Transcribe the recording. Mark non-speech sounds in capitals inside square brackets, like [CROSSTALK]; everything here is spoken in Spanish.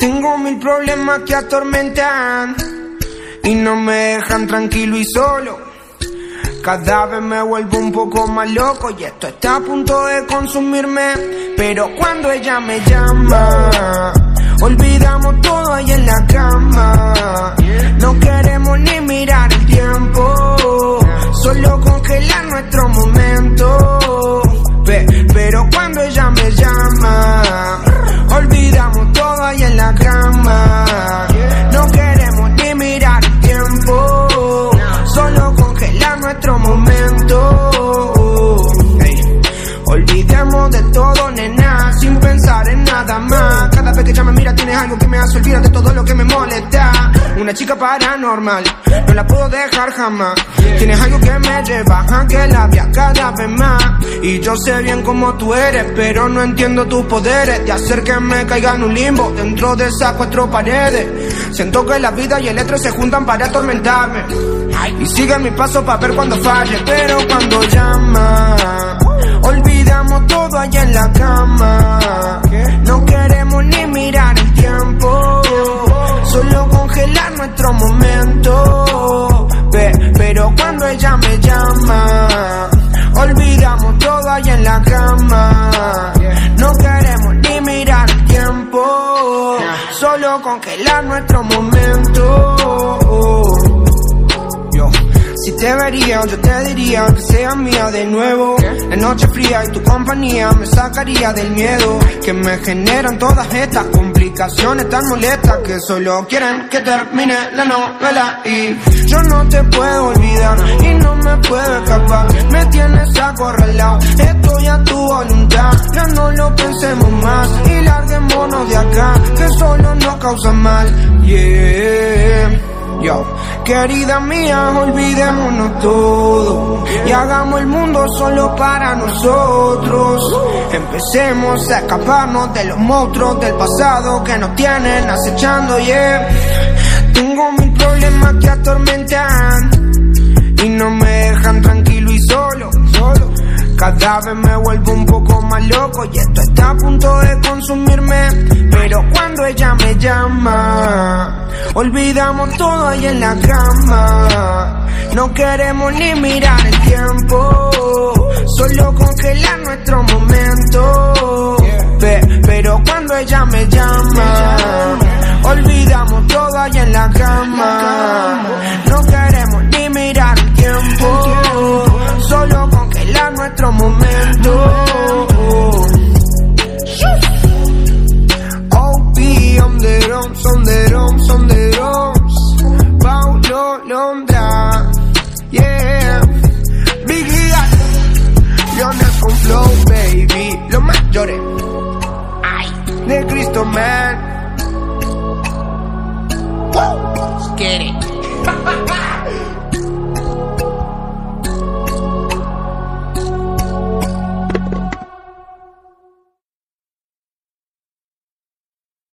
Tengo mil problemas que atormentan y no me dejan tranquilo y solo. Cada vez me vuelvo un poco más loco y esto está a punto de consumirme. Pero cuando ella me llama, olvidamos todo ahí en la cama. No queremos ni mirar tienes algo que me hace olvidar de todo lo que me molesta. Una chica paranormal, no la puedo dejar jamás. Tienes algo que me lleva a que la vea cada vez más. Y yo sé bien cómo tú eres, pero no entiendo tus poderes de hacer que me caiga en un limbo dentro de esas cuatro paredes. Siento que la vida y el estrés se juntan para atormentarme. Y siguen mi paso para ver cuando falle, pero cuando llama, olvidamos todo allá en la cama. Nuestro momento. Pe- Pero cuando ella me llama, olvidamos todo allá en la cama. No queremos ni mirar el tiempo, solo congelar nuestro momento. Si te vería, yo te diría que seas mía de nuevo. La noche fría y tu compañía me sacaría del miedo que me generan todas estas complicaciones tan molestas que solo quieren que termine la novela. Y yo no te puedo olvidar y no me puedo escapar. Me tienes acorralado, estoy a tu voluntad. Ya no lo pensemos más y larguémonos de acá, que solo nos causa mal. Yeah. Yo, querida mía, olvidémonos todo y hagamos el mundo solo para nosotros. Empecemos a escaparnos de los monstruos del pasado que nos tienen acechando, yeah. Tengo mil problemas que atormentan a punto de consumirme. Pero cuando ella me llama, olvidamos todo ahí en la cama. No queremos ni mirar el tiempo, solo congelar nuestro momento. Pe- pero cuando ella me llama, olvidamos todo ahí en la cama. No queremos ni mirar el tiempo, solo congelar nuestro momento. The drums, on the drums. Paulo Londra, yeah. Big Liga, Leones con flow, baby. Los mayores, ay, de Cristo, man. Woo. Get. [LAUGHS]